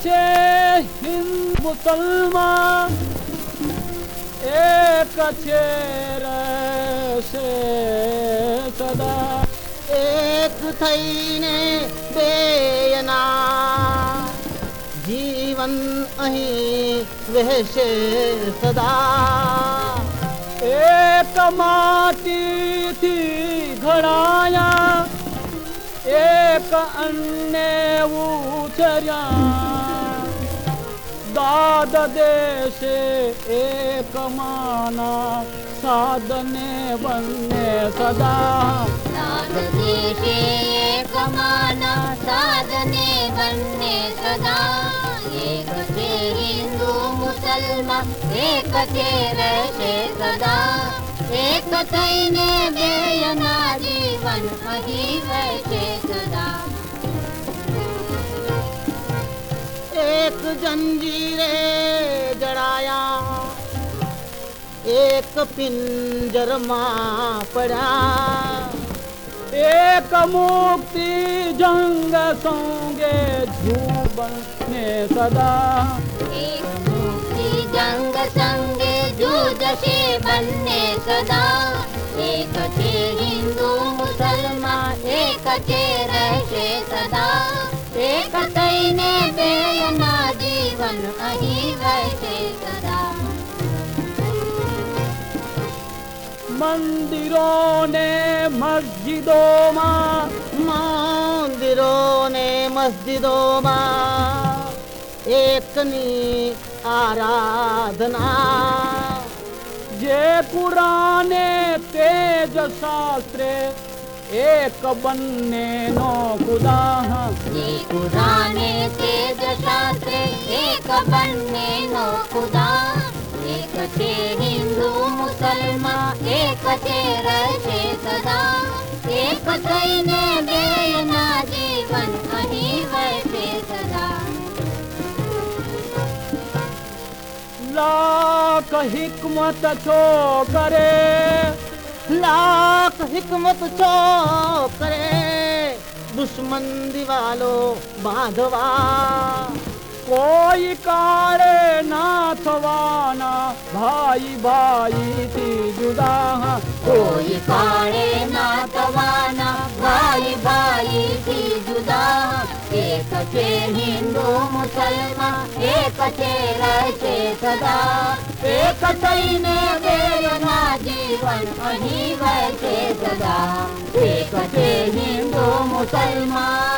बचे हिंद मुसलमान एक अच्छे से सदा। एक थैने बेयना जीवन अही वहसे सदा। एक माटी थी घड़ाया एक अन्य उछरिया एक साधने वने सदादेशे एकमाना साधने बन्ने सदा। हिन्दू मुसल्मा एके वैशे सदा। एके वे वन महीव एक जंजीरे जड़ाया एक पिंजर पड़ा। एक मुक्ति जंग सोंगे झूबन ने सदा। जंग संगे जूझ से बनने सदा। एक हिंदू जीरे जराया परा सदा। मंदिरों ने मस्जिदों माँ। मंदिरों ने मस्जिदों माँ। इतनी आराधना। ये पुराने तेज शास्त्र एक बन्ने नो खुदा। ये पुराने तेज शास्त्रे एक बन्ने नो खुदा। एक थे हिंदू मुसलमान। છે રહેશે સદા એક થઈને બેયના જીવન અહીં વહેશે સદા લાખ હિકમત છો કરે લાખ હિકમત છો કરે દુશ્મન દિવાલો બાંધવા કોઈ કાળે ના થવાના ભાઈ ભાઈ થી જુદા કોઈ કાળે ના થવાના ભાઈ ભાઈ થી જુદા એક છે હિન્દુ મુસલમાન એક છે રહેશે સદા એક થઈને બેયના જીવન અહીં વહેશે સદા એક છે હિન્દુ મુસલમાન